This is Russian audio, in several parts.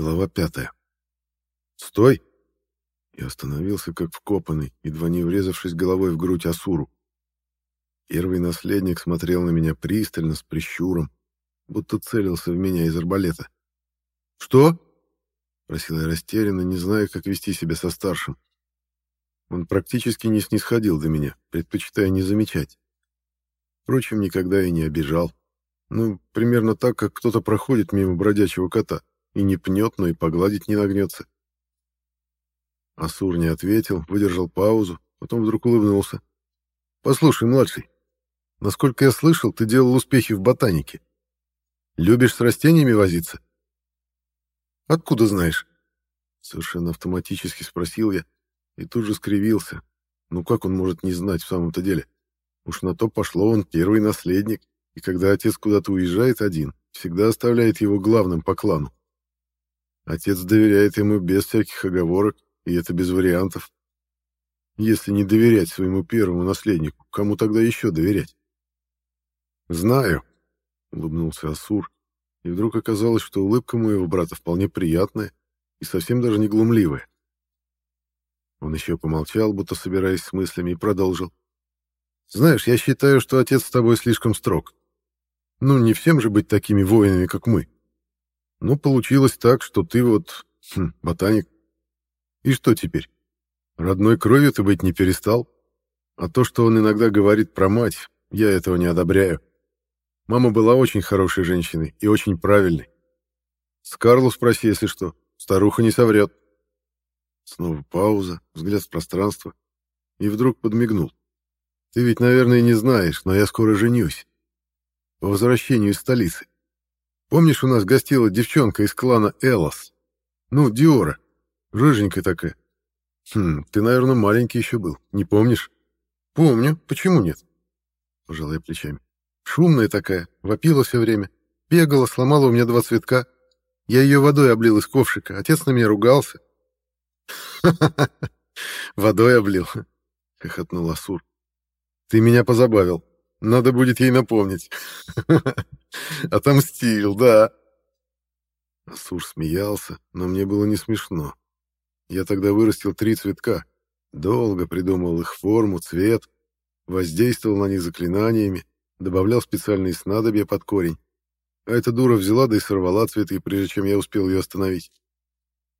Глава пятая. «Стой!» Я остановился, как вкопанный, едва не врезавшись головой в грудь Асуру. Первый наследник смотрел на меня пристально, с прищуром, будто целился в меня из арбалета. «Что?» — просил я растерянно, не зная, как вести себя со старшим. Он практически не снисходил до меня, предпочитая не замечать. Впрочем, никогда и не обижал. Ну, примерно так, как кто-то проходит мимо бродячего кота и не пнет, но и погладить не нагнется. Асур не ответил, выдержал паузу, потом вдруг улыбнулся. «Послушай, младший, насколько я слышал, ты делал успехи в ботанике. Любишь с растениями возиться?» «Откуда знаешь?» Совершенно автоматически спросил я и тут же скривился. Ну как он может не знать в самом-то деле? Уж на то пошло он первый наследник, и когда отец куда-то уезжает один, всегда оставляет его главным по клану. Отец доверяет ему без всяких оговорок, и это без вариантов. Если не доверять своему первому наследнику, кому тогда еще доверять? «Знаю», — улыбнулся Асур, и вдруг оказалось, что улыбка моего брата вполне приятная и совсем даже не глумливая. Он еще помолчал, будто собираясь с мыслями, и продолжил. «Знаешь, я считаю, что отец с тобой слишком строг. Ну, не всем же быть такими воинами, как мы. Но получилось так, что ты вот... Хм, ботаник. И что теперь? Родной кровью ты быть не перестал? А то, что он иногда говорит про мать, я этого не одобряю. Мама была очень хорошей женщиной и очень правильной. С Карлу спроси, если что. Старуха не соврет. Снова пауза, взгляд в пространство. И вдруг подмигнул. Ты ведь, наверное, не знаешь, но я скоро женюсь. По возвращению из столицы. Помнишь, у нас гостила девчонка из клана Элос? Ну, Диора. Рыженькая такая. Хм, ты, наверное, маленький еще был. Не помнишь? Помню. Почему нет? Пожал плечами. Шумная такая, вопила все время. Бегала, сломала у меня два цветка. Я ее водой облил из ковшика. Отец на меня ругался. Водой облил, хохотнул Асур. Ты меня позабавил. Надо будет ей напомнить. Отомстил, да. Асур смеялся, но мне было не смешно. Я тогда вырастил три цветка, долго придумывал их форму, цвет, воздействовал на них заклинаниями, добавлял специальные снадобья под корень. А эта дура взяла да и сорвала цветы, прежде чем я успел ее остановить.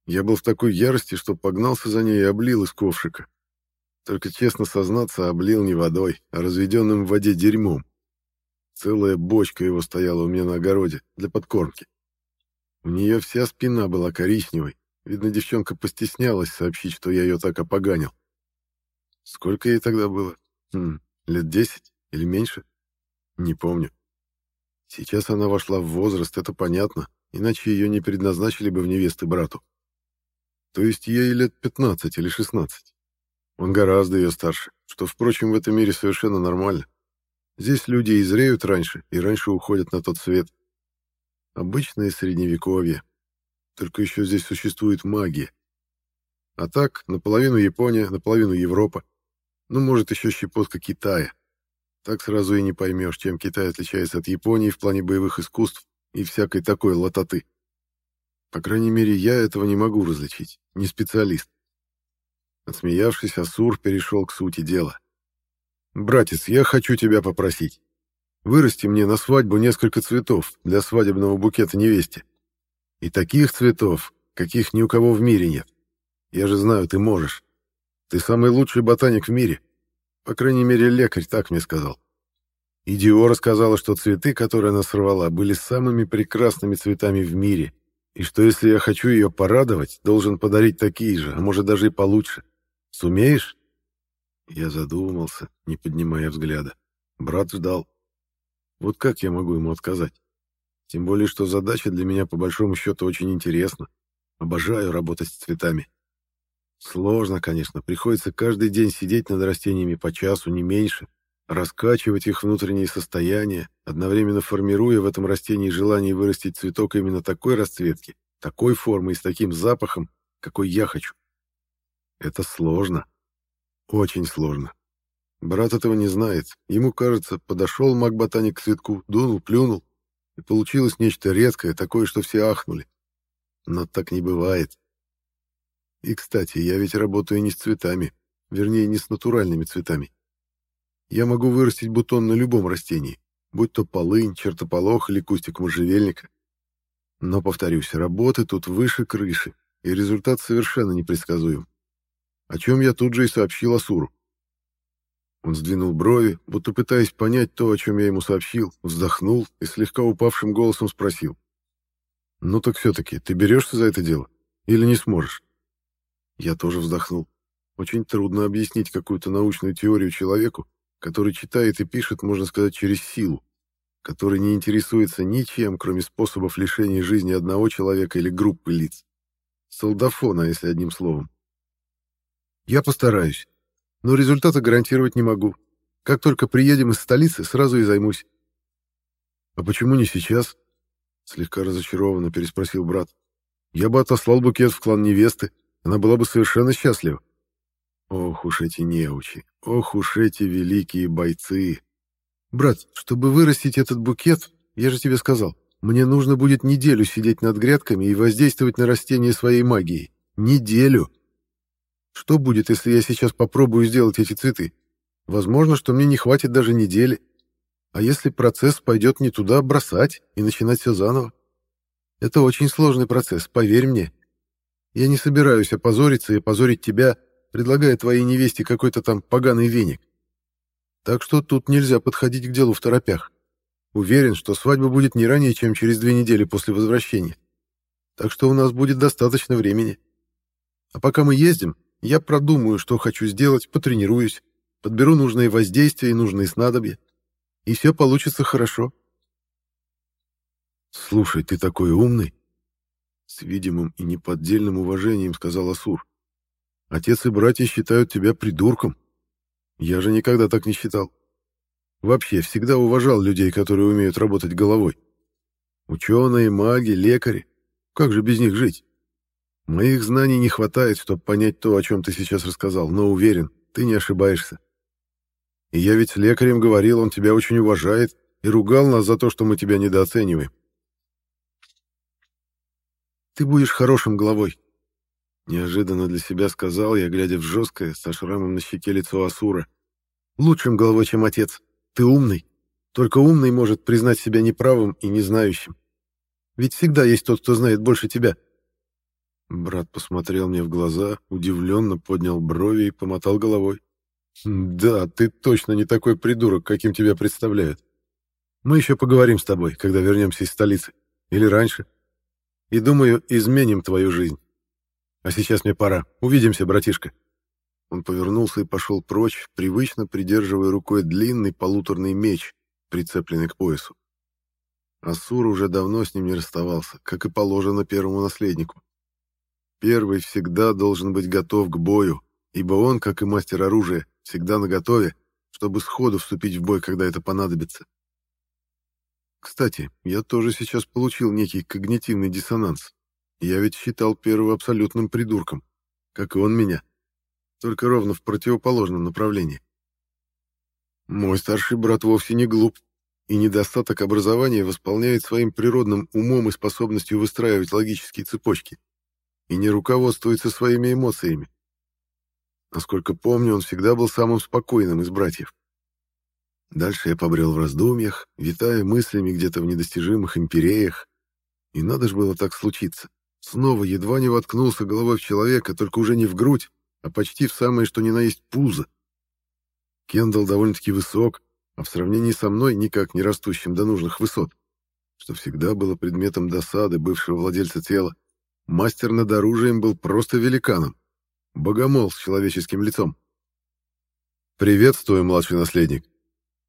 Я был в такой ярости, что погнался за ней и облил из ковшика. Только честно сознаться, облил не водой, а разведенным в воде дерьмом. Целая бочка его стояла у меня на огороде для подкормки. У нее вся спина была коричневой, Видно, девчонка постеснялась сообщить, что я ее так опоганил. Сколько ей тогда было? Хм, лет десять или меньше? Не помню. Сейчас она вошла в возраст, это понятно, иначе ее не предназначили бы в невесты брату. То есть ей лет 15 или 16. Он гораздо ее старше, что, впрочем, в этом мире совершенно нормально. Здесь люди и зреют раньше, и раньше уходят на тот свет. Обычное средневековье, только еще здесь существует магия. А так, наполовину Япония, наполовину Европа. Ну, может, еще щепотка Китая. Так сразу и не поймешь, чем Китай отличается от Японии в плане боевых искусств и всякой такой латоты. По крайней мере, я этого не могу различить, не специалист. Отсмеявшись, Асур перешел к сути дела. «Братец, я хочу тебя попросить. Вырасти мне на свадьбу несколько цветов для свадебного букета невесте. И таких цветов, каких ни у кого в мире нет. Я же знаю, ты можешь. Ты самый лучший ботаник в мире. По крайней мере, лекарь так мне сказал. И Диора сказала, что цветы, которые она сорвала, были самыми прекрасными цветами в мире, и что если я хочу ее порадовать, должен подарить такие же, а может даже и получше. Сумеешь? Я задумался, не поднимая взгляда. Брат ждал. Вот как я могу ему отказать? Тем более, что задача для меня по большому счету очень интересна. Обожаю работать с цветами. Сложно, конечно, приходится каждый день сидеть над растениями по часу, не меньше, раскачивать их внутреннее состояние, одновременно формируя в этом растении желание вырастить цветок именно такой расцветки, такой формы и с таким запахом, какой я хочу. Это сложно. Очень сложно. Брат этого не знает. Ему кажется, подошел маг-ботаник к цветку, дунул, плюнул, и получилось нечто редкое, такое, что все ахнули. но так не бывает. И, кстати, я ведь работаю не с цветами, вернее, не с натуральными цветами. Я могу вырастить бутон на любом растении, будь то полынь, чертополох или кустик можжевельника. Но, повторюсь, работы тут выше крыши, и результат совершенно непредсказуем. О чем я тут же и сообщил Асуру. Он сдвинул брови, будто пытаясь понять то, о чем я ему сообщил, вздохнул и слегка упавшим голосом спросил. «Ну так все-таки, ты берешься за это дело? Или не сможешь?» Я тоже вздохнул. Очень трудно объяснить какую-то научную теорию человеку, который читает и пишет, можно сказать, через силу, который не интересуется ничем, кроме способов лишения жизни одного человека или группы лиц. Солдафона, если одним словом. Я постараюсь, но результата гарантировать не могу. Как только приедем из столицы, сразу и займусь. А почему не сейчас? Слегка разочарованно переспросил брат. Я бы отослал букет в клан невесты, она была бы совершенно счастлива. Ох уж эти неучи, ох уж эти великие бойцы. Брат, чтобы вырастить этот букет, я же тебе сказал, мне нужно будет неделю сидеть над грядками и воздействовать на растения своей магией. Неделю. Что будет, если я сейчас попробую сделать эти цветы? Возможно, что мне не хватит даже недели. А если процесс пойдет не туда, бросать и начинать все заново? Это очень сложный процесс, поверь мне. Я не собираюсь опозориться и опозорить тебя, предлагая твоей невесте какой-то там поганый веник. Так что тут нельзя подходить к делу в торопях. Уверен, что свадьба будет не ранее, чем через две недели после возвращения. Так что у нас будет достаточно времени. А пока мы ездим, я продумаю, что хочу сделать, потренируюсь, подберу нужные воздействия и нужные снадобья. И все получится хорошо. «Слушай, ты такой умный!» С видимым и неподдельным уважением сказал Асур. Отец и братья считают тебя придурком. Я же никогда так не считал. Вообще, всегда уважал людей, которые умеют работать головой. Ученые, маги, лекари. Как же без них жить? Моих знаний не хватает, чтобы понять то, о чем ты сейчас рассказал, но уверен, ты не ошибаешься. И я ведь лекарем говорил, он тебя очень уважает и ругал нас за то, что мы тебя недооцениваем. Ты будешь хорошим главой, Неожиданно для себя сказал я, глядя в жесткое, со шрамом на щеке лицо Асура. «Лучшим головой, чем отец. Ты умный. Только умный может признать себя неправым и незнающим. Ведь всегда есть тот, кто знает больше тебя». Брат посмотрел мне в глаза, удивленно поднял брови и помотал головой. «Да, ты точно не такой придурок, каким тебя представляют. Мы еще поговорим с тобой, когда вернемся из столицы. Или раньше. И, думаю, изменим твою жизнь». А сейчас мне пора. Увидимся, братишка. Он повернулся и пошел прочь, привычно придерживая рукой длинный полуторный меч, прицепленный к поясу. Асур уже давно с ним не расставался, как и положено первому наследнику. Первый всегда должен быть готов к бою, ибо он, как и мастер оружия, всегда наготове, чтобы сходу вступить в бой, когда это понадобится. Кстати, я тоже сейчас получил некий когнитивный диссонанс. Я ведь считал первого абсолютным придурком, как и он меня, только ровно в противоположном направлении. Мой старший брат вовсе не глуп, и недостаток образования восполняет своим природным умом и способностью выстраивать логические цепочки, и не руководствуется своими эмоциями. Насколько помню, он всегда был самым спокойным из братьев. Дальше я побрел в раздумьях, витая мыслями где-то в недостижимых империях, и надо же было так случиться. Снова едва не воткнулся головой в человека, только уже не в грудь, а почти в самое что ни на есть пузо. Кендалл довольно-таки высок, а в сравнении со мной никак не растущим до нужных высот, что всегда было предметом досады бывшего владельца тела. Мастер над оружием был просто великаном. Богомол с человеческим лицом. «Приветствую, младший наследник!»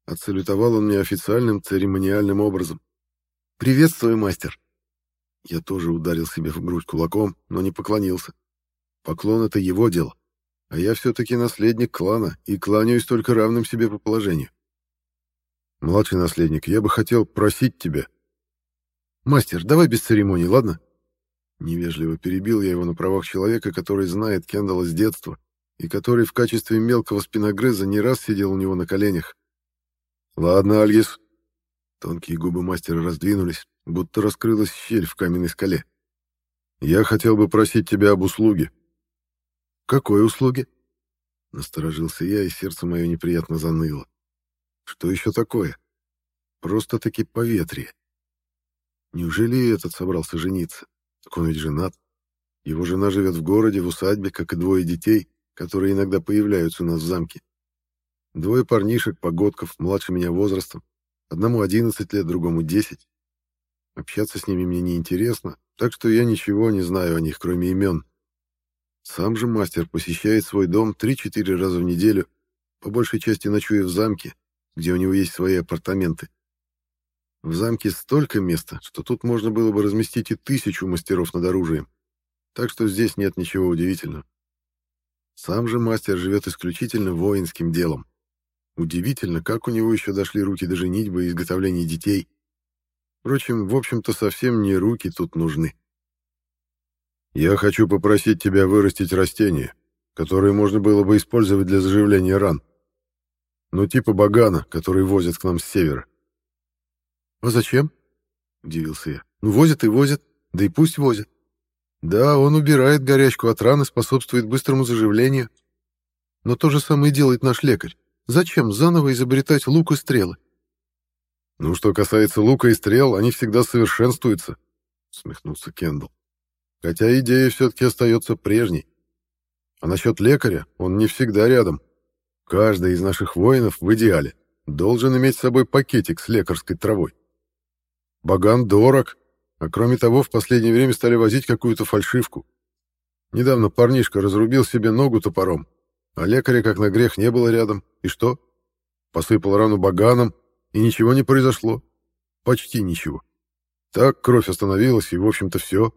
Отсалютовал он мне официальным церемониальным образом. «Приветствую, мастер!» Я тоже ударил себе в грудь кулаком, но не поклонился. Поклон — это его дело. А я все-таки наследник клана и кланяюсь только равным себе по положению. Младший наследник, я бы хотел просить тебя. Мастер, давай без церемоний, ладно? Невежливо перебил я его на правах человека, который знает Кендалла с детства и который в качестве мелкого спиногрыза не раз сидел у него на коленях. Ладно, Альгис. Тонкие губы мастера раздвинулись, будто раскрылась щель в каменной скале. Я хотел бы просить тебя об услуге. Какой услуги? Насторожился я, и сердце мое неприятно заныло. Что еще такое? Просто-таки поветрие. Неужели этот собрался жениться? Так он ведь женат. Его жена живет в городе, в усадьбе, как и двое детей, которые иногда появляются у нас в замке. Двое парнишек, погодков, младше меня возрастом. Одному 11 лет, другому 10. Общаться с ними мне неинтересно, так что я ничего не знаю о них, кроме имен. Сам же мастер посещает свой дом 3-4 раза в неделю, по большей части ночуя в замке, где у него есть свои апартаменты. В замке столько места, что тут можно было бы разместить и тысячу мастеров над оружием, так что здесь нет ничего удивительного. Сам же мастер живет исключительно воинским делом. Удивительно, как у него еще дошли руки до женитьбы и изготовления детей. Впрочем, в общем-то, совсем не руки тут нужны. Я хочу попросить тебя вырастить растения, которые можно было бы использовать для заживления ран. Ну, типа багана, который возят к нам с севера. «А зачем?» — удивился я. «Ну, возят и возят, да и пусть возят. Да, он убирает горячку от раны, способствует быстрому заживлению. Но то же самое делает наш лекарь. Зачем заново изобретать лук и стрелы?» «Ну, что касается лука и стрел, они всегда совершенствуются», — смехнулся Кендалл. Хотя идея все-таки остается прежней. А насчет лекаря, он не всегда рядом. Каждый из наших воинов в идеале должен иметь с собой пакетик с лекарской травой. Баган дорог, а кроме того, в последнее время стали возить какую-то фальшивку. Недавно парнишка разрубил себе ногу топором, а лекаря, как на грех, не было рядом. И что? Посыпал рану баганом, и ничего не произошло. Почти ничего. Так кровь остановилась, и, в общем-то, все.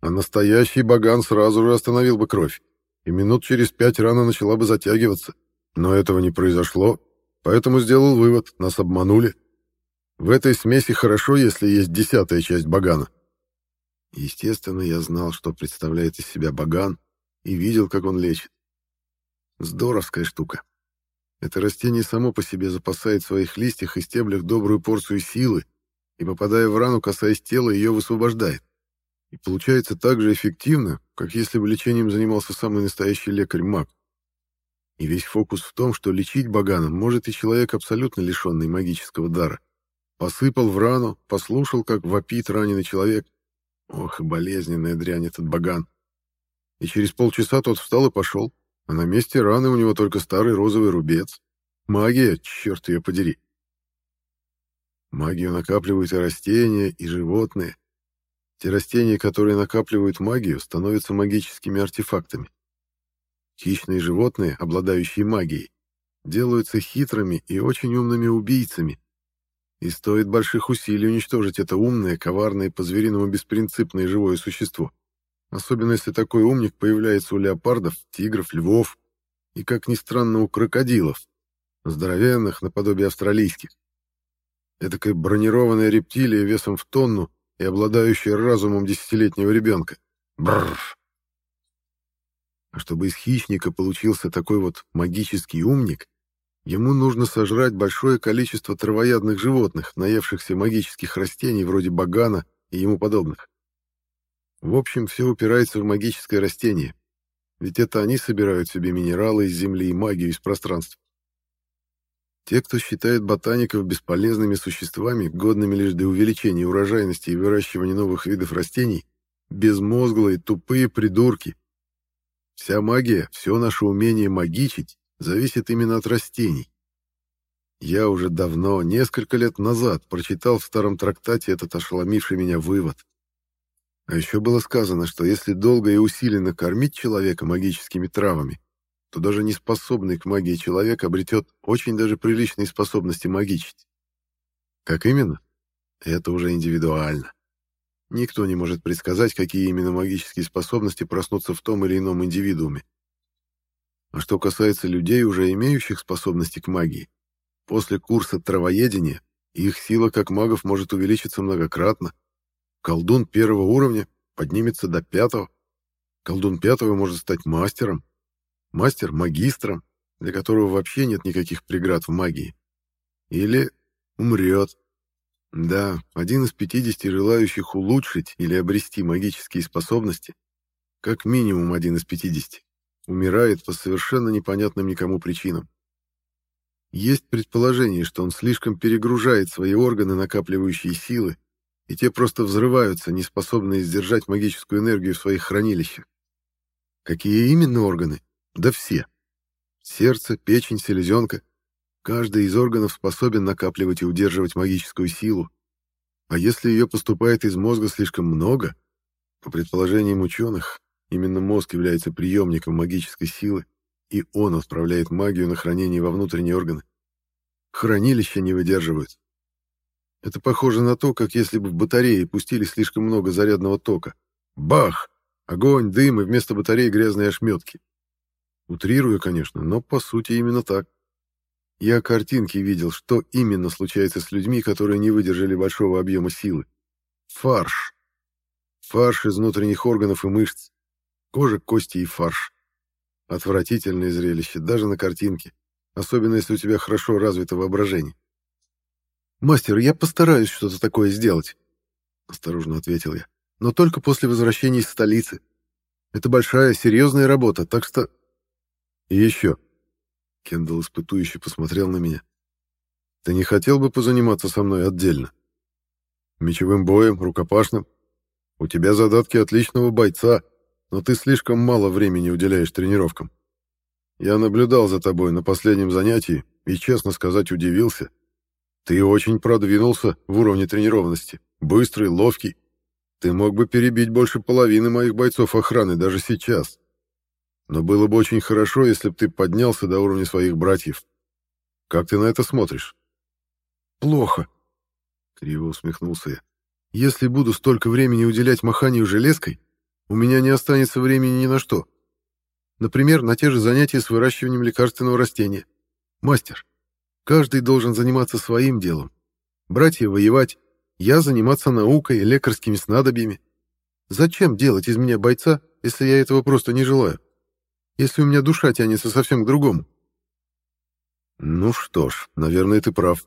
А настоящий баган сразу же остановил бы кровь, и минут через пять рана начала бы затягиваться. Но этого не произошло, поэтому сделал вывод, нас обманули. В этой смеси хорошо, если есть десятая часть багана. Естественно, я знал, что представляет из себя баган, и видел, как он лечит. Здоровская штука. Это растение само по себе запасает в своих листьях и стеблях добрую порцию силы, и, попадая в рану, касаясь тела, ее высвобождает. И получается так же эффективно, как если бы лечением занимался самый настоящий лекарь-маг. И весь фокус в том, что лечить баганом может и человек, абсолютно лишенный магического дара. Посыпал в рану, послушал, как вопит раненый человек. Ох, болезненная дрянь этот баган. И через полчаса тот встал и пошел, а на месте раны у него только старый розовый рубец. Магия, черт ее подери. Магию накапливают и растения, и животные. Те растения, которые накапливают магию, становятся магическими артефактами. Хищные животные, обладающие магией, делаются хитрыми и очень умными убийцами. И стоит больших усилий уничтожить это умное, коварное, по-звериному беспринципное живое существо. Особенно если такой умник появляется у леопардов, тигров, львов и, как ни странно, у крокодилов, здоровенных, наподобие австралийских. Этакая бронированная рептилия весом в тонну и обладающая разумом десятилетнего ребенка. Бррр. А чтобы из хищника получился такой вот магический умник, ему нужно сожрать большое количество травоядных животных, наевшихся магических растений вроде багана и ему подобных. В общем, все упирается в магическое растение, ведь это они собирают себе минералы из земли и магию из пространства. Те, кто считает ботаников бесполезными существами, годными лишь для увеличения урожайности и выращивания новых видов растений, безмозглые, тупые придурки. Вся магия, все наше умение магичить зависит именно от растений. Я уже давно, несколько лет назад, прочитал в старом трактате этот ошеломивший меня вывод. А еще было сказано, что если долго и усиленно кормить человека магическими травами, то даже неспособный к магии человек обретет очень даже приличные способности магичить. Как именно? Это уже индивидуально. Никто не может предсказать, какие именно магические способности проснутся в том или ином индивидууме. А что касается людей, уже имеющих способности к магии, после курса травоедения их сила как магов может увеличиться многократно. Колдун первого уровня поднимется до пятого. Колдун пятого может стать мастером, мастер магистром, для которого вообще нет никаких преград в магии. Или умрет. Да, один из 50 желающих улучшить или обрести магические способности, как минимум один из 50, умирает по совершенно непонятным никому причинам. Есть предположение, что он слишком перегружает свои органы, накапливающие силы, и те просто взрываются, не способные сдержать магическую энергию в своих хранилищах. Какие именно органы? Да все. Сердце, печень, селезенка. Каждый из органов способен накапливать и удерживать магическую силу. А если ее поступает из мозга слишком много, по предположениям ученых, именно мозг является приемником магической силы, и он отправляет магию на хранение во внутренние органы. Хранилища не выдерживают. Это похоже на то, как если бы в батарее пустили слишком много зарядного тока. Бах! Огонь, дым и вместо батареи грязные ошметки. Утрирую, конечно, но по сути именно так. Я картинки видел, что именно случается с людьми, которые не выдержали большого объема силы. Фарш. Фарш из внутренних органов и мышц. Кожа, кости и фарш. Отвратительное зрелище, даже на картинке. Особенно, если у тебя хорошо развито воображение. «Мастер, я постараюсь что-то такое сделать», — осторожно ответил я. «Но только после возвращения из столицы. Это большая, серьезная работа, так что...» «И еще...» — Кендалл испытующе посмотрел на меня. «Ты не хотел бы позаниматься со мной отдельно? Мечевым боем, рукопашным? У тебя задатки отличного бойца, но ты слишком мало времени уделяешь тренировкам. Я наблюдал за тобой на последнем занятии и, честно сказать, удивился». Ты очень продвинулся в уровне тренированности. Быстрый, ловкий. Ты мог бы перебить больше половины моих бойцов охраны даже сейчас. Но было бы очень хорошо, если бы ты поднялся до уровня своих братьев. Как ты на это смотришь? Плохо. Криво усмехнулся я. Если буду столько времени уделять маханию железкой, у меня не останется времени ни на что. Например, на те же занятия с выращиванием лекарственного растения. Мастер, Каждый должен заниматься своим делом. Братья воевать, я заниматься наукой лекарскими снадобьями. Зачем делать из меня бойца, если я этого просто не желаю? Если у меня душа тянется совсем к другому? Ну что ж, наверное, ты прав.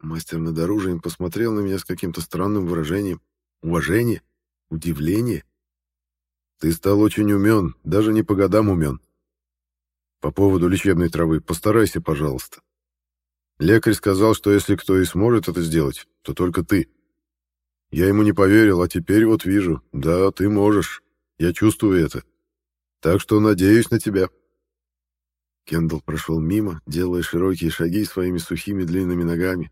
Мастер над оружием посмотрел на меня с каким-то странным выражением. Уважение? Удивление? Ты стал очень умен, даже не по годам умен. По поводу лечебной травы постарайся, пожалуйста. Лекарь сказал, что если кто и сможет это сделать, то только ты. Я ему не поверил, а теперь вот вижу. Да, ты можешь. Я чувствую это. Так что надеюсь на тебя. Кендалл прошел мимо, делая широкие шаги своими сухими длинными ногами,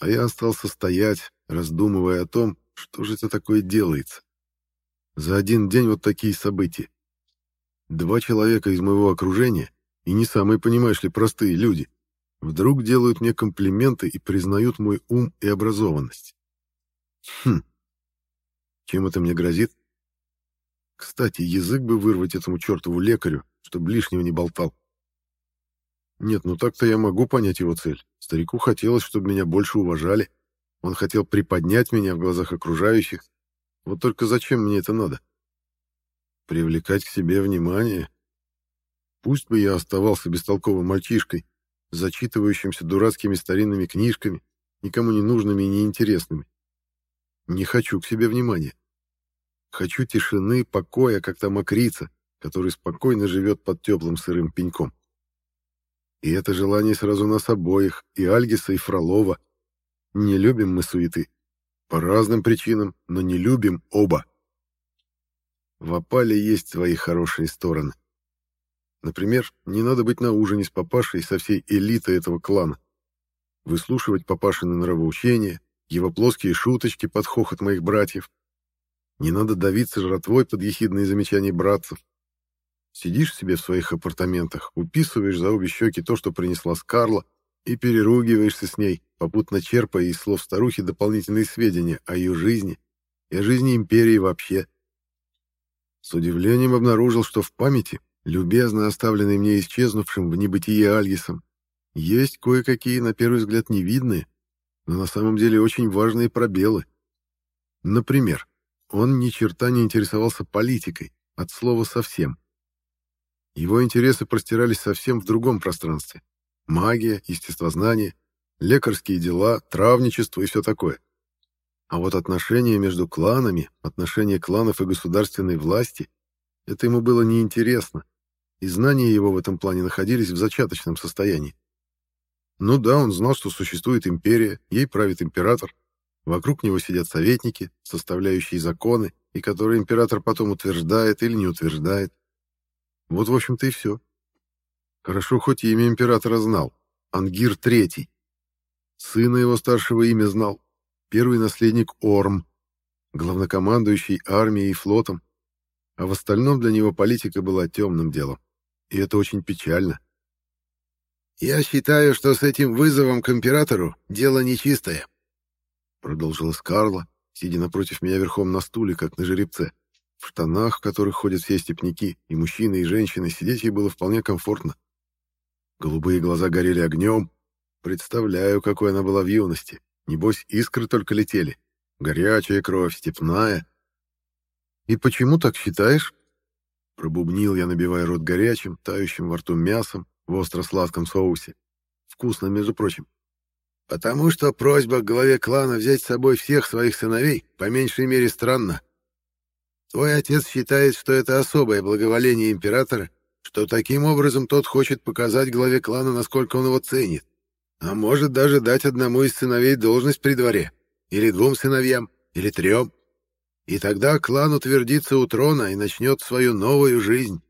а я остался стоять, раздумывая о том, что же это такое делается. За один день вот такие события. Два человека из моего окружения, и не самые, понимаешь ли, простые люди, Вдруг делают мне комплименты и признают мой ум и образованность. Хм. Чем это мне грозит? Кстати, язык бы вырвать этому чертову лекарю, чтобы лишнего не болтал. Нет, ну так-то я могу понять его цель. Старику хотелось, чтобы меня больше уважали. Он хотел приподнять меня в глазах окружающих. Вот только зачем мне это надо? Привлекать к себе внимание? Пусть бы я оставался бестолковым мальчишкой, зачитывающимся дурацкими старинными книжками, никому не нужными и неинтересными. Не хочу к себе внимания. Хочу тишины, покоя, как та мокрица, который спокойно живет под теплым сырым пеньком. И это желание сразу нас обоих, и Альгиса, и Фролова. Не любим мы суеты. По разным причинам, но не любим оба. В опале есть свои хорошие стороны. Например, не надо быть на ужине с папашей со всей элитой этого клана. Выслушивать папашины нравоучения, его плоские шуточки под хохот моих братьев. Не надо давиться жратвой под ехидные замечания братцев. Сидишь себе в своих апартаментах, уписываешь за обе щеки то, что принесла Скарла, и переругиваешься с ней, попутно черпая из слов старухи дополнительные сведения о ее жизни и о жизни империи вообще. С удивлением обнаружил, что в памяти любезно оставленный мне исчезнувшим в небытие Альгисом, есть кое-какие, на первый взгляд, невидные, но на самом деле очень важные пробелы. Например, он ни черта не интересовался политикой, от слова совсем. Его интересы простирались совсем в другом пространстве. Магия, естествознание, лекарские дела, травничество и все такое. А вот отношения между кланами, отношения кланов и государственной власти — это ему было неинтересно, и знания его в этом плане находились в зачаточном состоянии. Ну да, он знал, что существует империя, ей правит император, вокруг него сидят советники, составляющие законы, и которые император потом утверждает или не утверждает. Вот, в общем-то, и все. Хорошо, хоть имя императора знал. Ангир Третий. Сына его старшего имя знал. Первый наследник Орм, главнокомандующий армией и флотом. А в остальном для него политика была темным делом. И это очень печально. «Я считаю, что с этим вызовом к императору дело нечистое», — продолжила Скарла, сидя напротив меня верхом на стуле, как на жеребце. В штанах, в которых ходят все степняки, и мужчины, и женщины, сидеть ей было вполне комфортно. Голубые глаза горели огнем. Представляю, какой она была в юности. Небось, искры только летели. Горячая кровь, степная. «И почему так считаешь?» Пробубнил я, набивая рот горячим, тающим во рту мясом в остро-сладком соусе. Вкусно, между прочим. «Потому что просьба к главе клана взять с собой всех своих сыновей по меньшей мере странна. Твой отец считает, что это особое благоволение императора, что таким образом тот хочет показать главе клана, насколько он его ценит. А может даже дать одному из сыновей должность при дворе, или двум сыновьям, или трем. И тогда клан утвердится у трона и начнет свою новую жизнь.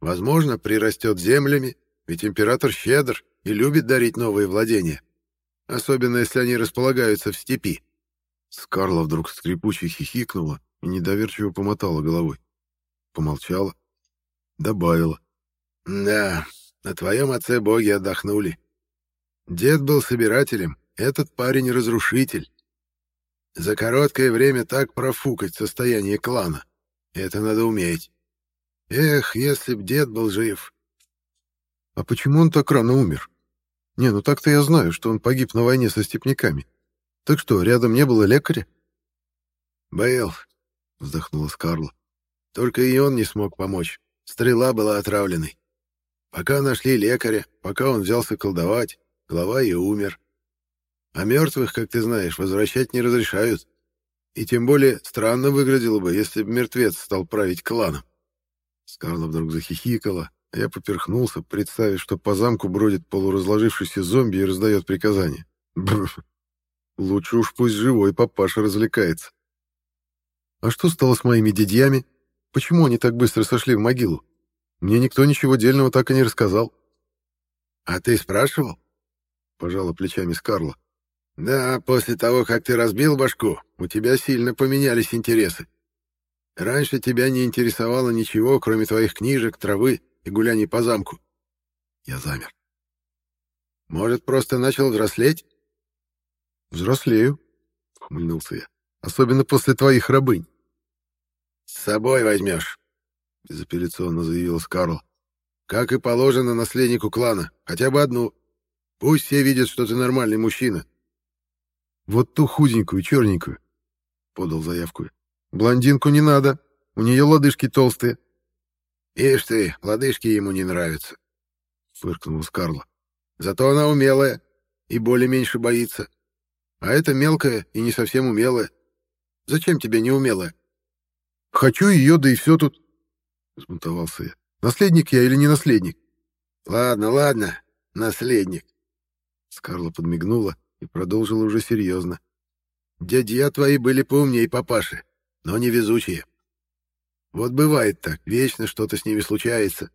Возможно, прирастет землями, ведь император щедр и любит дарить новые владения, особенно если они располагаются в степи. Скарла вдруг скрипуче хихикнула и недоверчиво помотала головой. Помолчала, добавила. «Да, на твоем отце боги отдохнули. Дед был собирателем, этот парень — разрушитель. За короткое время так профукать состояние клана. Это надо уметь. Эх, если б дед был жив. А почему он так рано умер? Не, ну так-то я знаю, что он погиб на войне со степняками. Так что, рядом не было лекаря? Был, вздохнула Скарла. Только и он не смог помочь. Стрела была отравленной. Пока нашли лекаря, пока он взялся колдовать, глава и умер. А мертвых, как ты знаешь, возвращать не разрешают. И тем более странно выглядело бы, если бы мертвец стал править кланом. Скарла вдруг захихикала, а я поперхнулся, представив, что по замку бродит полуразложившийся зомби и раздает приказания. Бррр. Лучше уж пусть живой папаша развлекается. А что стало с моими дядьями? Почему они так быстро сошли в могилу? Мне никто ничего дельного так и не рассказал. — А ты спрашивал? — пожала плечами Скарла. — Да, после того, как ты разбил башку, у тебя сильно поменялись интересы. Раньше тебя не интересовало ничего, кроме твоих книжек, травы и гуляний по замку. Я замер. Может, просто начал взрослеть? Взрослею, ухмыльнулся я. Особенно после твоих рабынь. С собой возьмешь, безапелляционно заявил Скарл. Как и положено наследнику клана, хотя бы одну. Пусть все видят, что ты нормальный мужчина. Вот ту худенькую, черненькую, подал заявку. Блондинку не надо, у нее лодыжки толстые. Ишь ты, лодыжки ему не нравятся, фыркнул Скарла. Зато она умелая и более меньше боится. А это мелкая и не совсем умелая. Зачем тебе неумелая? Хочу ее, да и все тут, взбунтовался я. Наследник я или не наследник? Ладно, ладно, наследник. Скарла подмигнула и продолжила уже серьезно. Дядья твои были поумнее папаши но невезучие. Вот бывает так, вечно что-то с ними случается.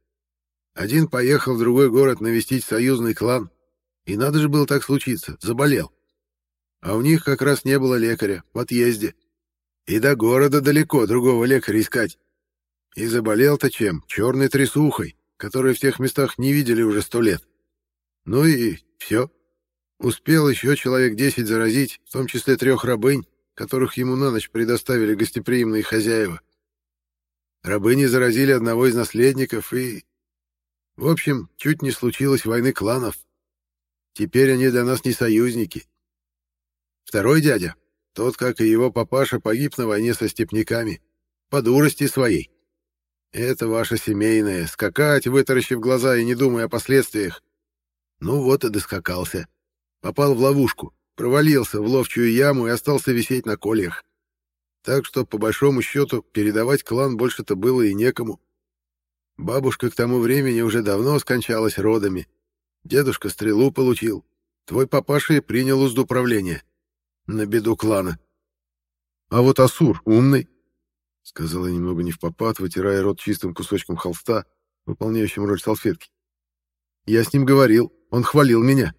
Один поехал в другой город навестить союзный клан, и надо же было так случиться, заболел. А у них как раз не было лекаря, в отъезде. И до города далеко другого лекаря искать. И заболел-то чем? Черной трясухой, которую в тех местах не видели уже сто лет. Ну и все. Успел еще человек десять заразить, в том числе трех рабынь, которых ему на ночь предоставили гостеприимные хозяева. Рабыни заразили одного из наследников и... В общем, чуть не случилось войны кланов. Теперь они для нас не союзники. Второй дядя, тот, как и его папаша, погиб на войне со степняками. По дурости своей. Это ваше семейное, скакать, вытаращив глаза и не думая о последствиях. Ну вот и доскакался. Попал в ловушку, провалился в ловчую яму и остался висеть на кольях. Так что, по большому счету, передавать клан больше-то было и некому. Бабушка к тому времени уже давно скончалась родами. Дедушка стрелу получил. Твой папаша и принял узду правления. На беду клана. А вот Асур умный, — сказала немного не в попад, вытирая рот чистым кусочком холста, выполняющим роль салфетки. Я с ним говорил, он хвалил меня.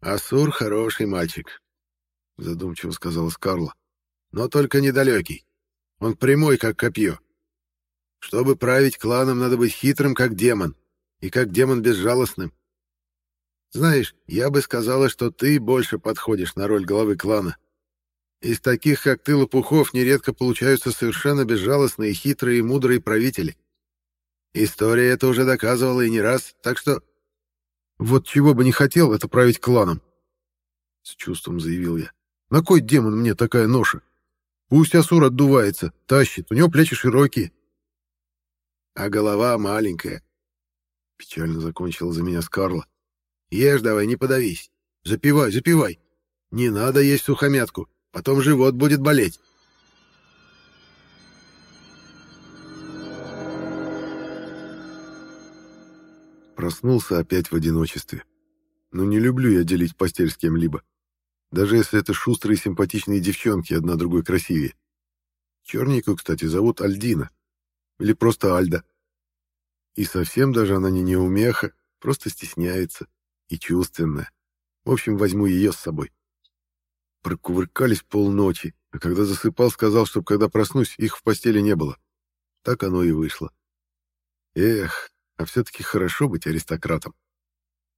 Асур хороший мальчик, — задумчиво сказала Скарла. Но только недалекий. Он прямой, как копье. Чтобы править кланом, надо быть хитрым, как демон, и как демон безжалостным. Знаешь, я бы сказала, что ты больше подходишь на роль главы клана. Из таких, как ты, лопухов, нередко получаются совершенно безжалостные, хитрые и мудрые правители. История это уже доказывала и не раз, так что вот чего бы не хотел, это править кланом. С чувством заявил я. На кой демон мне такая ноша? Пусть Асур отдувается, тащит, у него плечи широкие. А голова маленькая. Печально закончила за меня Скарла. Ешь давай, не подавись. Запивай, запивай. Не надо есть сухомятку, потом живот будет болеть. Проснулся опять в одиночестве. Но не люблю я делить постель с кем-либо. Даже если это шустрые симпатичные девчонки, одна другой красивее. Черненькую, кстати, зовут Альдина. Или просто Альда. И совсем даже она не неумеха, просто стесняется. И чувственная. В общем, возьму ее с собой. Прокувыркались полночи, а когда засыпал, сказал, чтобы когда проснусь, их в постели не было. Так оно и вышло. Эх, а все-таки хорошо быть аристократом.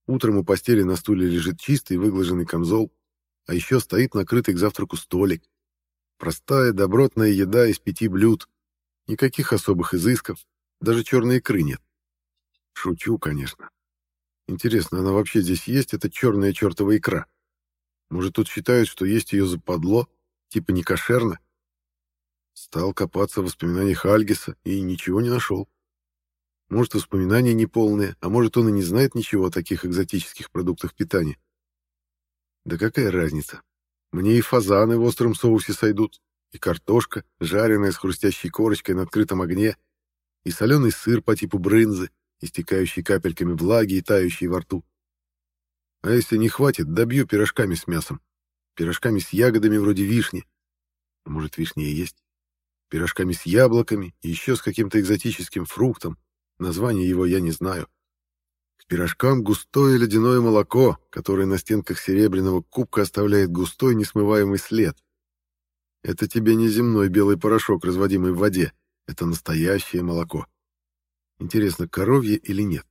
Утром у постели на стуле лежит чистый выглаженный камзол, а еще стоит накрытый к завтраку столик. Простая добротная еда из пяти блюд. Никаких особых изысков, даже черной икры нет. Шучу, конечно. Интересно, она вообще здесь есть, эта черная чертова икра? Может, тут считают, что есть ее западло, типа не кошерно? Стал копаться в воспоминаниях Альгиса и ничего не нашел. Может, воспоминания неполные, а может, он и не знает ничего о таких экзотических продуктах питания. Да какая разница? Мне и фазаны в остром соусе сойдут, и картошка, жареная с хрустящей корочкой на открытом огне, и соленый сыр по типу брынзы, истекающий капельками влаги и тающий во рту. А если не хватит, добью пирожками с мясом. Пирожками с ягодами вроде вишни. А может, вишня и есть? Пирожками с яблоками и еще с каким-то экзотическим фруктом, Название его я не знаю. К пирожкам густое ледяное молоко, которое на стенках серебряного кубка оставляет густой несмываемый след. Это тебе не земной белый порошок, разводимый в воде. Это настоящее молоко. Интересно, коровье или нет?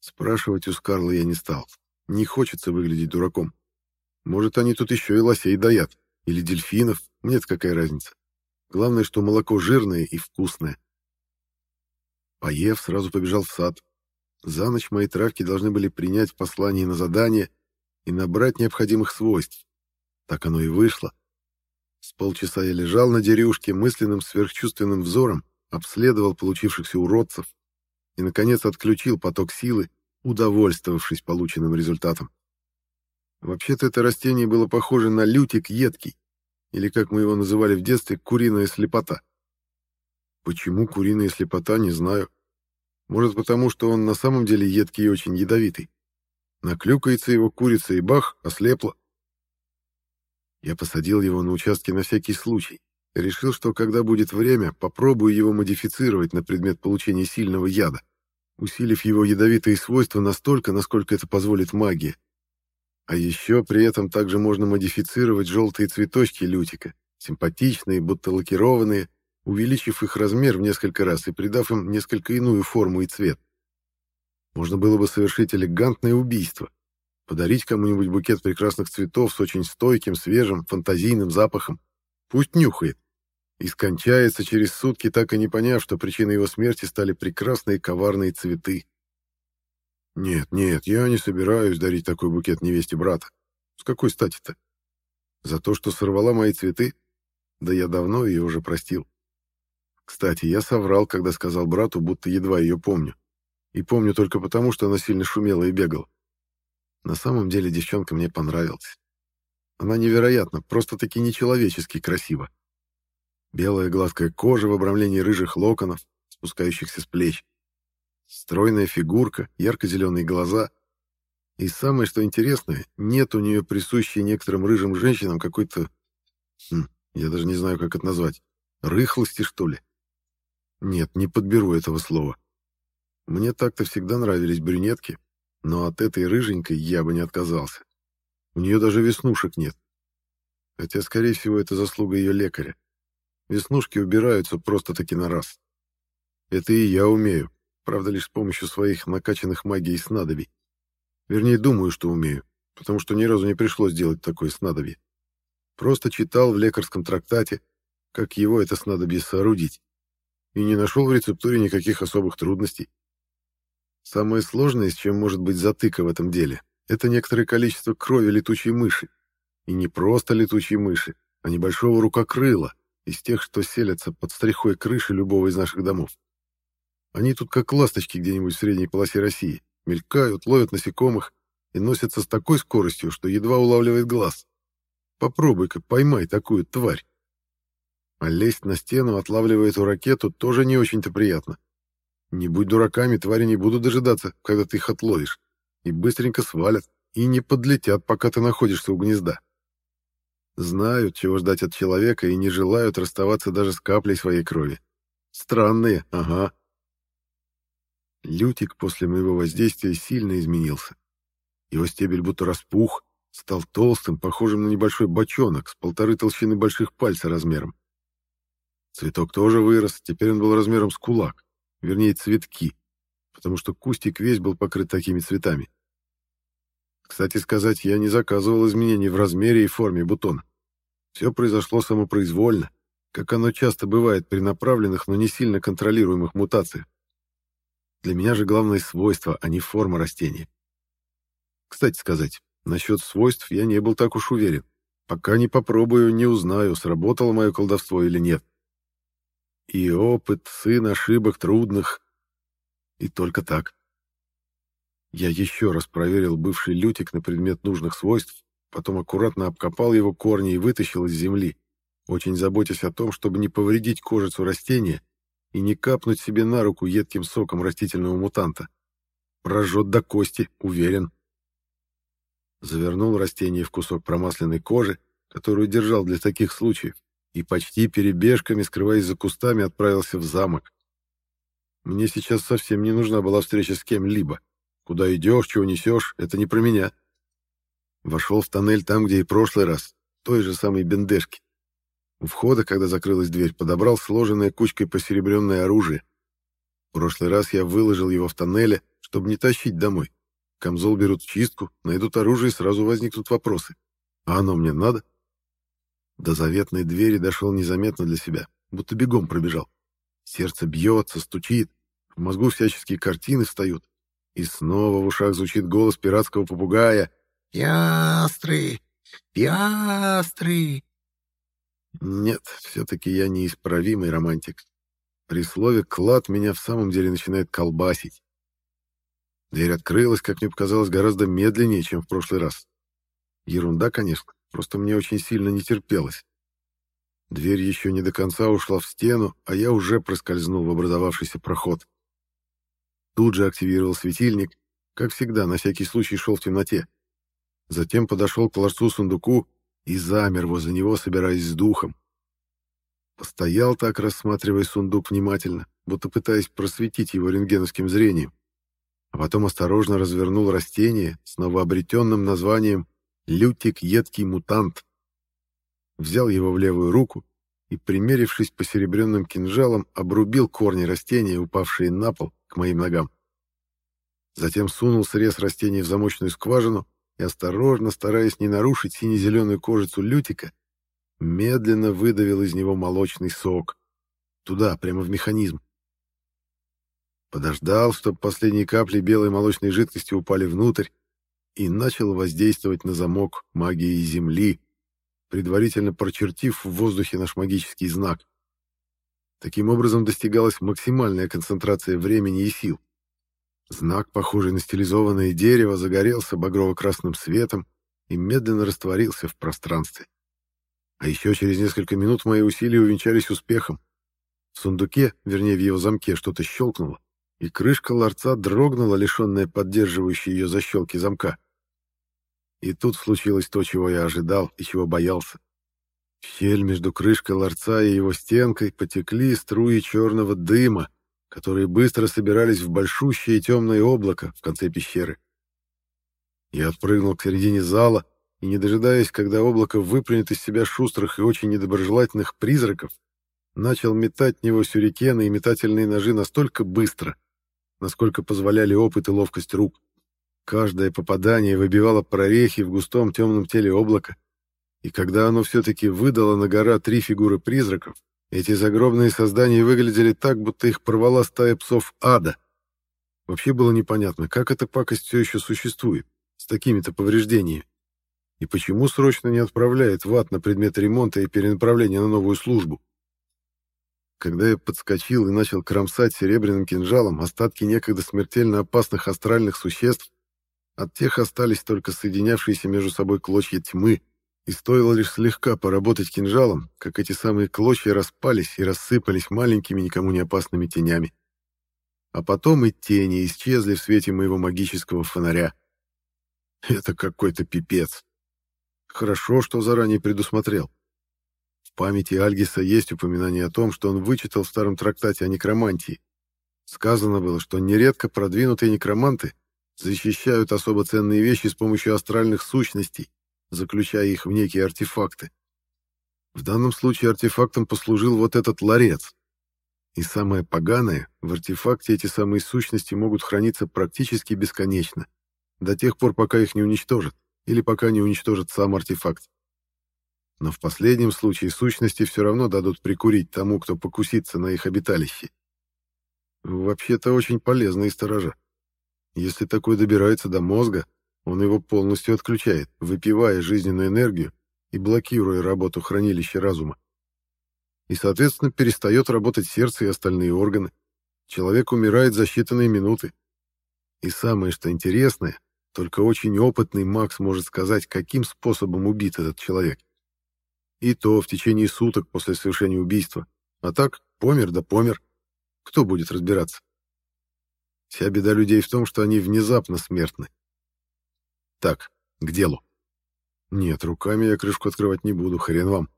Спрашивать у Скарла я не стал. Не хочется выглядеть дураком. Может, они тут еще и лосей доят. Или дельфинов. Мне-то какая разница. Главное, что молоко жирное и вкусное. Поев, сразу побежал в сад. За ночь мои травки должны были принять послание на задание и набрать необходимых свойств. Так оно и вышло. С полчаса я лежал на дерюшке, мысленным сверхчувственным взором, обследовал получившихся уродцев и, наконец, отключил поток силы, удовольствовавшись полученным результатом. Вообще-то это растение было похоже на лютик едкий, или, как мы его называли в детстве, куриная слепота. Почему куриная слепота, не знаю. Может, потому что он на самом деле едкий и очень ядовитый. Наклюкается его курица и бах, ослепла. Я посадил его на участке на всякий случай. Решил, что когда будет время, попробую его модифицировать на предмет получения сильного яда, усилив его ядовитые свойства настолько, насколько это позволит магия. А еще при этом также можно модифицировать желтые цветочки лютика, симпатичные, будто лакированные, увеличив их размер в несколько раз и придав им несколько иную форму и цвет. Можно было бы совершить элегантное убийство, подарить кому-нибудь букет прекрасных цветов с очень стойким, свежим, фантазийным запахом. Пусть нюхает. И скончается через сутки, так и не поняв, что причиной его смерти стали прекрасные коварные цветы. Нет, нет, я не собираюсь дарить такой букет невесте брата. С какой стати-то? За то, что сорвала мои цветы? Да я давно ее уже простил. Кстати, я соврал, когда сказал брату, будто едва ее помню. И помню только потому, что она сильно шумела и бегала. На самом деле девчонка мне понравилась. Она невероятно, просто-таки нечеловечески красива. Белая гладкая кожа в обрамлении рыжих локонов, спускающихся с плеч. Стройная фигурка, ярко-зеленые глаза. И самое, что интересное, нет у нее присущей некоторым рыжим женщинам какой-то... Хм, я даже не знаю, как это назвать. Рыхлости, что ли? Нет, не подберу этого слова. Мне так-то всегда нравились брюнетки, но от этой рыженькой я бы не отказался. У нее даже веснушек нет. Хотя, скорее всего, это заслуга ее лекаря. Веснушки убираются просто-таки на раз. Это и я умею, правда, лишь с помощью своих накачанных магией снадобий. Вернее, думаю, что умею, потому что ни разу не пришлось делать такое снадобье. Просто читал в лекарском трактате, как его это снадобье соорудить, и не нашел в рецептуре никаких особых трудностей. Самое сложное, с чем может быть затыка в этом деле, это некоторое количество крови летучей мыши. И не просто летучей мыши, а небольшого рукокрыла, из тех, что селятся под стрихой крыши любого из наших домов. Они тут как ласточки где-нибудь в средней полосе России, мелькают, ловят насекомых и носятся с такой скоростью, что едва улавливает глаз. Попробуй-ка поймай такую тварь. А лезть на стену, отлавливая эту ракету, тоже не очень-то приятно. Не будь дураками, твари не будут дожидаться, когда ты их отловишь, и быстренько свалят, и не подлетят, пока ты находишься у гнезда. Знают, чего ждать от человека, и не желают расставаться даже с каплей своей крови. Странные, ага. Лютик после моего воздействия сильно изменился. Его стебель будто распух, стал толстым, похожим на небольшой бочонок с полторы толщины больших пальца размером. Цветок тоже вырос, теперь он был размером с кулак вернее цветки, потому что кустик весь был покрыт такими цветами. Кстати сказать, я не заказывал изменений в размере и форме бутона. Все произошло самопроизвольно, как оно часто бывает при направленных, но не сильно контролируемых мутациях. Для меня же главное свойство, а не форма растения. Кстати сказать, насчет свойств я не был так уж уверен. Пока не попробую, не узнаю, сработало мое колдовство или нет. И опыт, сын ошибок трудных. И только так. Я еще раз проверил бывший лютик на предмет нужных свойств, потом аккуратно обкопал его корни и вытащил из земли, очень заботясь о том, чтобы не повредить кожицу растения и не капнуть себе на руку едким соком растительного мутанта. Прожжет до кости, уверен. Завернул растение в кусок промасленной кожи, которую держал для таких случаев, и почти перебежками, скрываясь за кустами, отправился в замок. Мне сейчас совсем не нужна была встреча с кем-либо. Куда идешь, чего несешь, это не про меня. Вошел в тоннель там, где и прошлый раз, той же самой бендешки. У входа, когда закрылась дверь, подобрал сложенное кучкой посеребренное оружие. В прошлый раз я выложил его в тоннеле, чтобы не тащить домой. Камзол берут в чистку, найдут оружие, и сразу возникнут вопросы. А оно мне надо? До заветной двери дошел незаметно для себя, будто бегом пробежал. Сердце бьется, стучит, в мозгу всяческие картины встают. И снова в ушах звучит голос пиратского попугая. «Пиастры! Пиастры!» Нет, все-таки я неисправимый романтик. При слове «клад» меня в самом деле начинает колбасить. Дверь открылась, как мне показалось, гораздо медленнее, чем в прошлый раз. Ерунда, конечно. Просто мне очень сильно не терпелось. Дверь еще не до конца ушла в стену, а я уже проскользнул в образовавшийся проход. Тут же активировал светильник, как всегда, на всякий случай шел в темноте. Затем подошел к ларцу-сундуку и замер возле него, собираясь с духом. Постоял так, рассматривая сундук внимательно, будто пытаясь просветить его рентгеновским зрением, а потом осторожно развернул растение с новообретенным названием Лютик едкий мутант. Взял его в левую руку и, примерившись посеребренным кинжалом, обрубил корни растения, упавшие на пол, к моим ногам. Затем сунул срез растения в замочную скважину и, осторожно, стараясь не нарушить сине-зеленую кожицу лютика, медленно выдавил из него молочный сок. Туда, прямо в механизм. Подождал, чтобы последние капли белой молочной жидкости упали внутрь, и начал воздействовать на замок магии Земли, предварительно прочертив в воздухе наш магический знак. Таким образом достигалась максимальная концентрация времени и сил. Знак, похожий на стилизованное дерево, загорелся багрово-красным светом и медленно растворился в пространстве. А еще через несколько минут мои усилия увенчались успехом. В сундуке, вернее, в его замке, что-то щелкнуло, и крышка ларца дрогнула, лишенная поддерживающей ее защелки замка. И тут случилось то, чего я ожидал и чего боялся. Щель между крышкой ларца и его стенкой потекли струи черного дыма, которые быстро собирались в большущее темное облако в конце пещеры. Я отпрыгнул к середине зала и, не дожидаясь, когда облако выплюнет из себя шустрых и очень недоброжелательных призраков, начал метать в него сюрикены и метательные ножи настолько быстро, насколько позволяли опыт и ловкость рук. Каждое попадание выбивало прорехи в густом темном теле облака, и когда оно все-таки выдало на гора три фигуры призраков, эти загробные создания выглядели так, будто их порвала стая псов ада. Вообще было непонятно, как эта пакость все еще существует, с такими-то повреждениями, и почему срочно не отправляет в ад на предмет ремонта и перенаправления на новую службу. Когда я подскочил и начал кромсать серебряным кинжалом остатки некогда смертельно опасных астральных существ, от тех остались только соединявшиеся между собой клочья тьмы, и стоило лишь слегка поработать кинжалом, как эти самые клочья распались и рассыпались маленькими никому не опасными тенями. А потом и тени исчезли в свете моего магического фонаря. Это какой-то пипец. Хорошо, что заранее предусмотрел. В памяти Альгиса есть упоминание о том, что он вычитал в старом трактате о некромантии. Сказано было, что нередко продвинутые некроманты защищают особо ценные вещи с помощью астральных сущностей, заключая их в некие артефакты. В данном случае артефактом послужил вот этот ларец. И самое поганое, в артефакте эти самые сущности могут храниться практически бесконечно, до тех пор, пока их не уничтожат, или пока не уничтожат сам артефакт. Но в последнем случае сущности все равно дадут прикурить тому, кто покусится на их обиталище. Вообще-то очень полезные сторожа. Если такой добирается до мозга, он его полностью отключает, выпивая жизненную энергию и блокируя работу хранилища разума. И, соответственно, перестает работать сердце и остальные органы. Человек умирает за считанные минуты. И самое, что интересное, только очень опытный Макс может сказать, каким способом убит этот человек. И то в течение суток после совершения убийства. А так, помер да помер. Кто будет разбираться? Вся беда людей в том, что они внезапно смертны. Так, к делу. Нет, руками я крышку открывать не буду, хрен вам.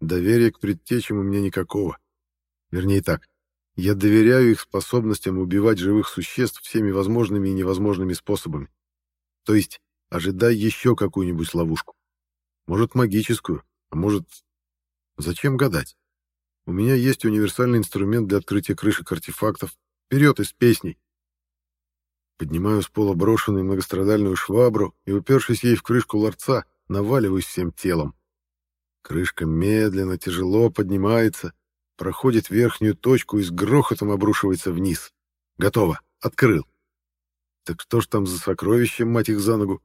Доверия к предтечам у меня никакого. Вернее так, я доверяю их способностям убивать живых существ всеми возможными и невозможными способами. То есть, ожидай еще какую-нибудь ловушку. Может, магическую, а может... Зачем гадать? У меня есть универсальный инструмент для открытия крышек артефактов. Вперед из песней! Поднимаю с пола брошенную многострадальную швабру и, упершись ей в крышку ларца, наваливаюсь всем телом. Крышка медленно, тяжело поднимается, проходит верхнюю точку и с грохотом обрушивается вниз. Готово. Открыл. Так что ж там за сокровища, мать их за ногу?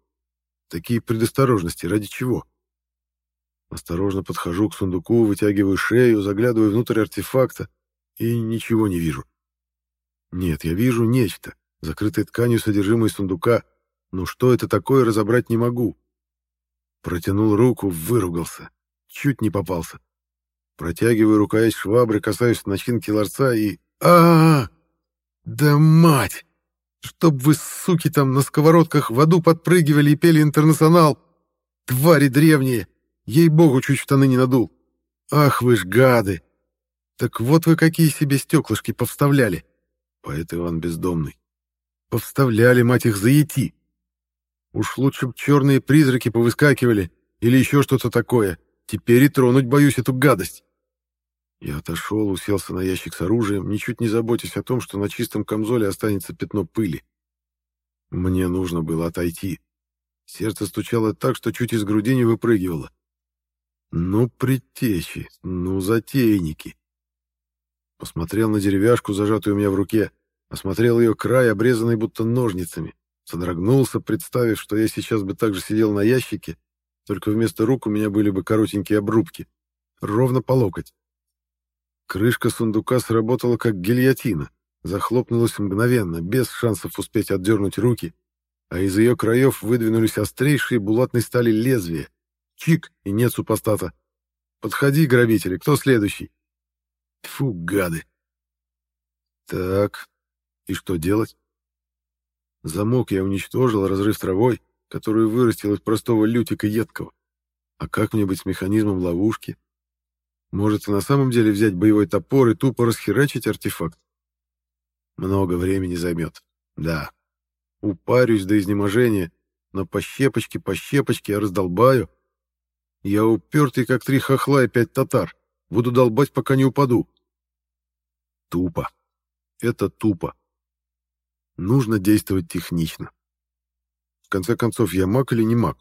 Такие предосторожности ради чего? Осторожно подхожу к сундуку, вытягиваю шею, заглядываю внутрь артефакта и ничего не вижу. Нет, я вижу нечто закрытой тканью содержимое сундука, но что это такое, разобрать не могу. Протянул руку, выругался. Чуть не попался. Протягиваю рукоять швабры, касаюсь начинки ларца и... а а, -а! Да мать! Чтоб вы, суки, там на сковородках в аду подпрыгивали и пели «Интернационал». Твари древние! Ей-богу, чуть штаны не надул. Ах вы ж гады! Так вот вы какие себе стеклышки повставляли. Поэт Иван Бездомный. Повставляли, мать их, заети. Уж лучше б черные призраки повыскакивали или еще что-то такое. Теперь и тронуть боюсь эту гадость. Я отошел, уселся на ящик с оружием, ничуть не заботясь о том, что на чистом камзоле останется пятно пыли. Мне нужно было отойти. Сердце стучало так, что чуть из груди не выпрыгивало. Ну, предтечи, ну, затейники. Посмотрел на деревяшку, зажатую у меня в руке, осмотрел ее край, обрезанный будто ножницами, содрогнулся, представив, что я сейчас бы также сидел на ящике, только вместо рук у меня были бы коротенькие обрубки, ровно по локоть. Крышка сундука сработала как гильотина, захлопнулась мгновенно, без шансов успеть отдернуть руки, а из ее краев выдвинулись острейшие булатной стали лезвия. Чик, и нет супостата. Подходи, грабители, кто следующий? Фу, гады. Так, и что делать? Замок я уничтожил, разрыв травой, которую вырастил из простого лютика едкого. А как мне быть с механизмом ловушки? Может, и на самом деле взять боевой топор и тупо расхерачить артефакт? Много времени займет. Да. Упарюсь до изнеможения, но по щепочке, по щепочке я раздолбаю. Я упертый, как три хохла и пять татар. Буду долбать, пока не упаду. Тупо. Это тупо. Нужно действовать технично. В конце концов, я маг или не маг?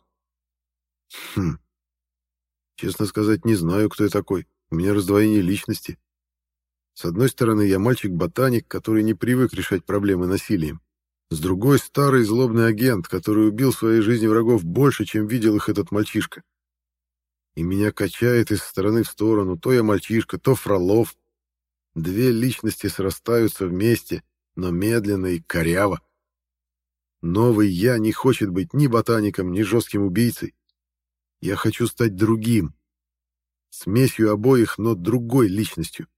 Хм. Честно сказать, не знаю, кто я такой. У меня раздвоение личности. С одной стороны, я мальчик-ботаник, который не привык решать проблемы насилием. С другой — старый злобный агент, который убил в своей жизни врагов больше, чем видел их этот мальчишка. И меня качает из стороны в сторону. То я мальчишка, то Фролов. Две личности срастаются вместе, но медленно и коряво. Новый я не хочет быть ни ботаником, ни жестким убийцей. Я хочу стать другим, смесью обоих, но другой личностью.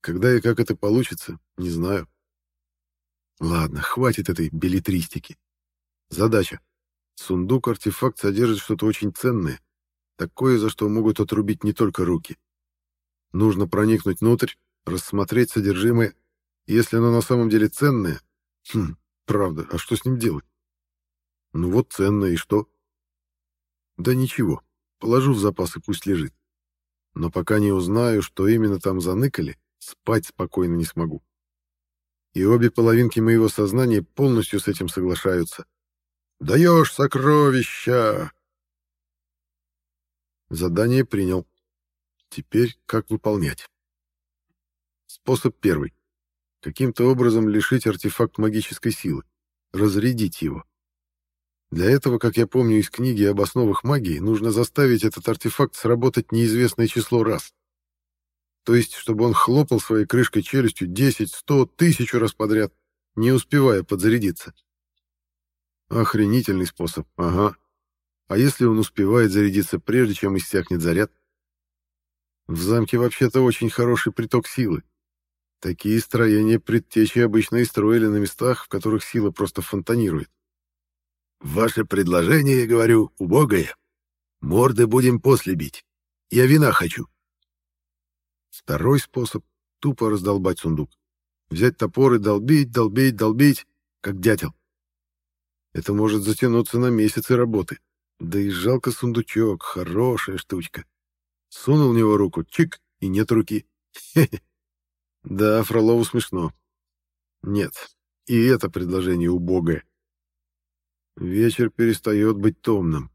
Когда и как это получится, не знаю. Ладно, хватит этой билетристики. Задача. Сундук-артефакт содержит что-то очень ценное, такое, за что могут отрубить не только руки. Нужно проникнуть внутрь, рассмотреть содержимое. Если оно на самом деле ценное... Хм, правда, а что с ним делать? Ну вот ценное, и что? Да ничего, положу в запасы, пусть лежит. Но пока не узнаю, что именно там заныкали, спать спокойно не смогу. И обе половинки моего сознания полностью с этим соглашаются. «Даешь сокровища!» Задание принял. Теперь как выполнять? Способ первый. Каким-то образом лишить артефакт магической силы. Разрядить его. Для этого, как я помню из книги об основах магии, нужно заставить этот артефакт сработать неизвестное число раз. То есть, чтобы он хлопал своей крышкой челюстью 10, 100, тысячу раз подряд, не успевая подзарядиться. Охренительный способ, ага. А если он успевает зарядиться прежде, чем иссякнет заряд? В замке вообще-то очень хороший приток силы. Такие строения предтечи обычно и строили на местах, в которых сила просто фонтанирует. Ваше предложение, говорю, убогое. Морды будем после бить. Я вина хочу. Второй способ — тупо раздолбать сундук. Взять топор и долбить, долбить, долбить, как дятел. Это может затянуться на месяцы работы. Да и жалко сундучок, хорошая штучка. Сунул в него руку, чик, и нет руки. Хе -хе. Да, Фролову смешно. Нет, и это предложение убогое. Вечер перестает быть томным.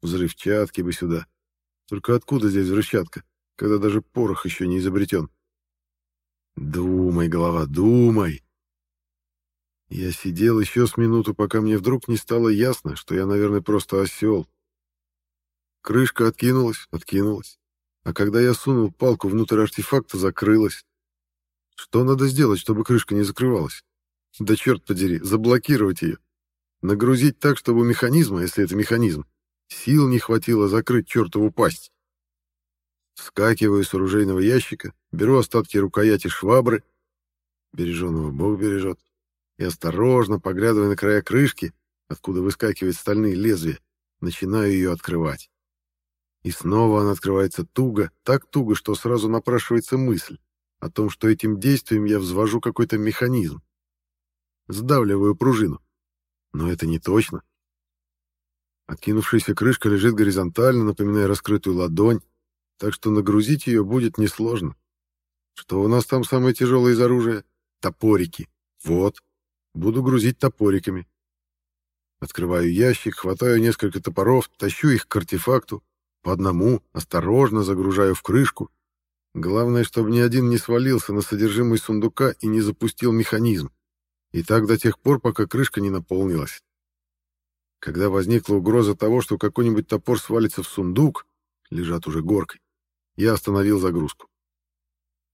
Взрывчатки бы сюда. Только откуда здесь взрывчатка, когда даже порох еще не изобретен? Думай, голова, думай. Я сидел еще с минуту, пока мне вдруг не стало ясно, что я, наверное, просто осел. Крышка откинулась, откинулась. А когда я сунул палку внутрь артефакта, закрылась. Что надо сделать, чтобы крышка не закрывалась? Да черт подери, заблокировать ее. Нагрузить так, чтобы у механизма, если это механизм, сил не хватило закрыть чертову пасть. Вскакиваю с оружейного ящика, беру остатки рукояти швабры, береженого бог бережет, и осторожно, поглядывая на края крышки, откуда выскакивают стальные лезвия, начинаю ее открывать. И снова она открывается туго, так туго, что сразу напрашивается мысль о том, что этим действием я взвожу какой-то механизм. Сдавливаю пружину. Но это не точно. Откинувшаяся крышка лежит горизонтально, напоминая раскрытую ладонь, так что нагрузить ее будет несложно. Что у нас там самое тяжелое из оружия? Топорики. Вот. Буду грузить топориками. Открываю ящик, хватаю несколько топоров, тащу их к артефакту. По одному, осторожно загружаю в крышку. Главное, чтобы ни один не свалился на содержимое сундука и не запустил механизм. И так до тех пор, пока крышка не наполнилась. Когда возникла угроза того, что какой-нибудь топор свалится в сундук, лежат уже горкой, я остановил загрузку.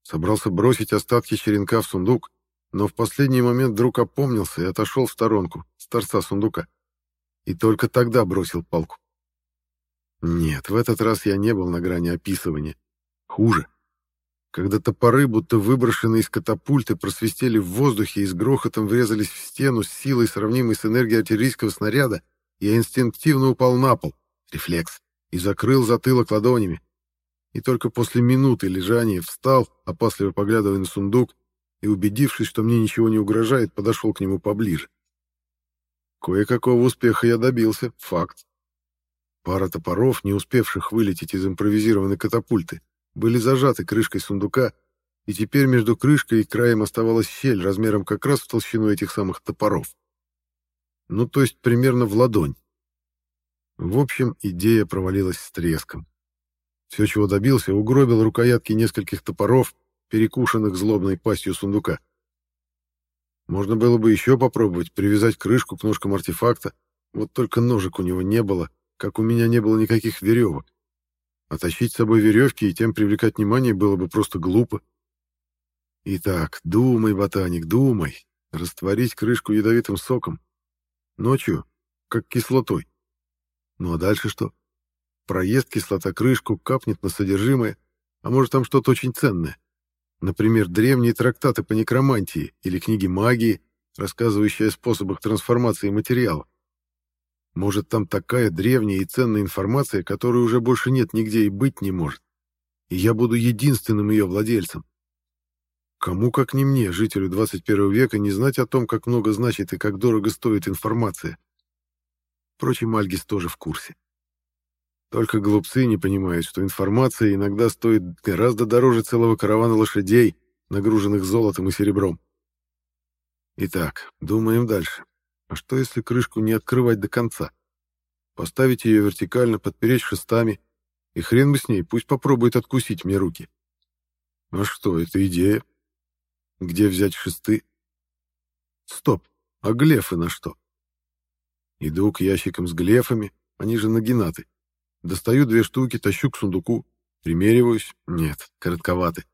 Собрался бросить остатки черенка в сундук, но в последний момент вдруг опомнился и отошел в сторонку, с торца сундука. И только тогда бросил палку. Нет, в этот раз я не был на грани описывания. Хуже. Когда топоры, будто выброшенные из катапульты, просвистели в воздухе и с грохотом врезались в стену с силой, сравнимой с энергией артиллерийского снаряда, я инстинктивно упал на пол, рефлекс, и закрыл затылок ладонями. И только после минуты лежания встал, опасливо поглядывая на сундук, и, убедившись, что мне ничего не угрожает, подошел к нему поближе. Кое-какого успеха я добился, факт. Пара топоров, не успевших вылететь из импровизированной катапульты, были зажаты крышкой сундука, и теперь между крышкой и краем оставалась щель размером как раз в толщину этих самых топоров. Ну, то есть примерно в ладонь. В общем, идея провалилась с треском. Все, чего добился, угробил рукоятки нескольких топоров, перекушенных злобной пастью сундука. Можно было бы еще попробовать привязать крышку к ножкам артефакта, вот только ножек у него не было, как у меня не было никаких веревок. А тащить с собой веревки и тем привлекать внимание было бы просто глупо. Итак, думай, ботаник, думай. Растворить крышку ядовитым соком. Ночью, как кислотой. Ну а дальше что? Проезд кислота крышку, капнет на содержимое, а может там что-то очень ценное. Например, древние трактаты по некромантии или книги магии, рассказывающие о способах трансформации материала. Может, там такая древняя и ценная информация, которой уже больше нет нигде и быть не может. И я буду единственным ее владельцем. Кому, как не мне, жителю 21 века, не знать о том, как много значит и как дорого стоит информация. Впрочем, Альгис тоже в курсе. Только глупцы не понимают, что информация иногда стоит гораздо дороже целого каравана лошадей, нагруженных золотом и серебром. Итак, думаем дальше. А что, если крышку не открывать до конца? Поставить ее вертикально, подпереть шестами, и хрен бы с ней, пусть попробует откусить мне руки. А что, это идея. Где взять шесты? Стоп, а глефы на что? Иду к ящикам с глефами, они же нагинаты. Достаю две штуки, тащу к сундуку. Примериваюсь. Нет, коротковаты.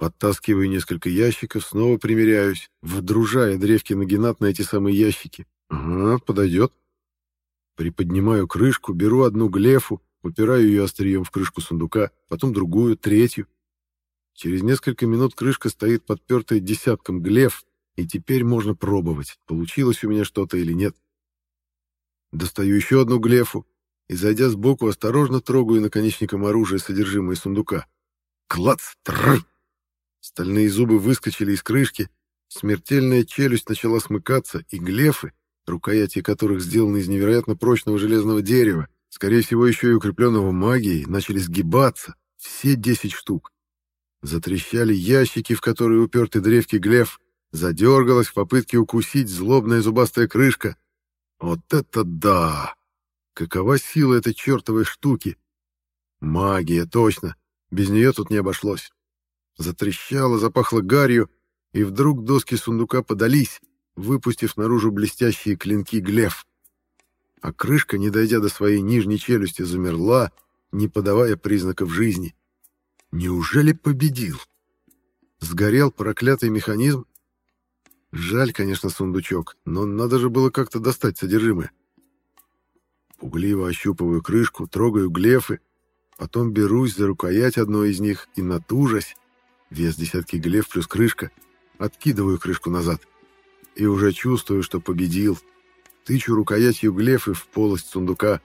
Подтаскиваю несколько ящиков, снова примеряюсь, вдружая древки нагинат на эти самые ящики. Ага, подойдет. Приподнимаю крышку, беру одну глефу, упираю ее острием в крышку сундука, потом другую, третью. Через несколько минут крышка стоит подпертая десятком глеф, и теперь можно пробовать, получилось у меня что-то или нет. Достаю еще одну глефу и, зайдя сбоку, осторожно трогаю наконечником оружия содержимое сундука. Клац! Тррр! Стальные зубы выскочили из крышки, смертельная челюсть начала смыкаться, и глефы, рукояти которых сделаны из невероятно прочного железного дерева, скорее всего, еще и укрепленного магией, начали сгибаться, все десять штук. Затрещали ящики, в которые уперты древки глеф, задергалась в попытке укусить злобная зубастая крышка. Вот это да! Какова сила этой чертовой штуки? Магия, точно. Без нее тут не обошлось. Затрещало, запахло гарью, и вдруг доски сундука подались, выпустив наружу блестящие клинки глеф. А крышка, не дойдя до своей нижней челюсти, замерла, не подавая признаков жизни. Неужели победил? Сгорел проклятый механизм? Жаль, конечно, сундучок, но надо же было как-то достать содержимое. Пугливо ощупываю крышку, трогаю глефы, потом берусь за рукоять одной из них и, натужась, вес десятки глеф плюс крышка, откидываю крышку назад. И уже чувствую, что победил. Тычу рукоятью глефы в полость сундука.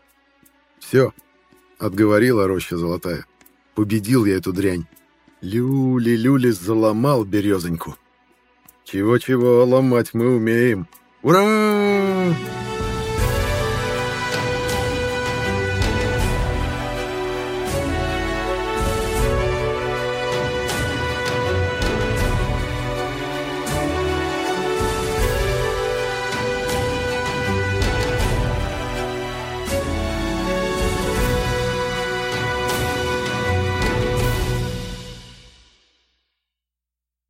Все, отговорила роща золотая. Победил я эту дрянь. Люли-люли заломал березоньку. Чего-чего, ломать мы умеем. Ура!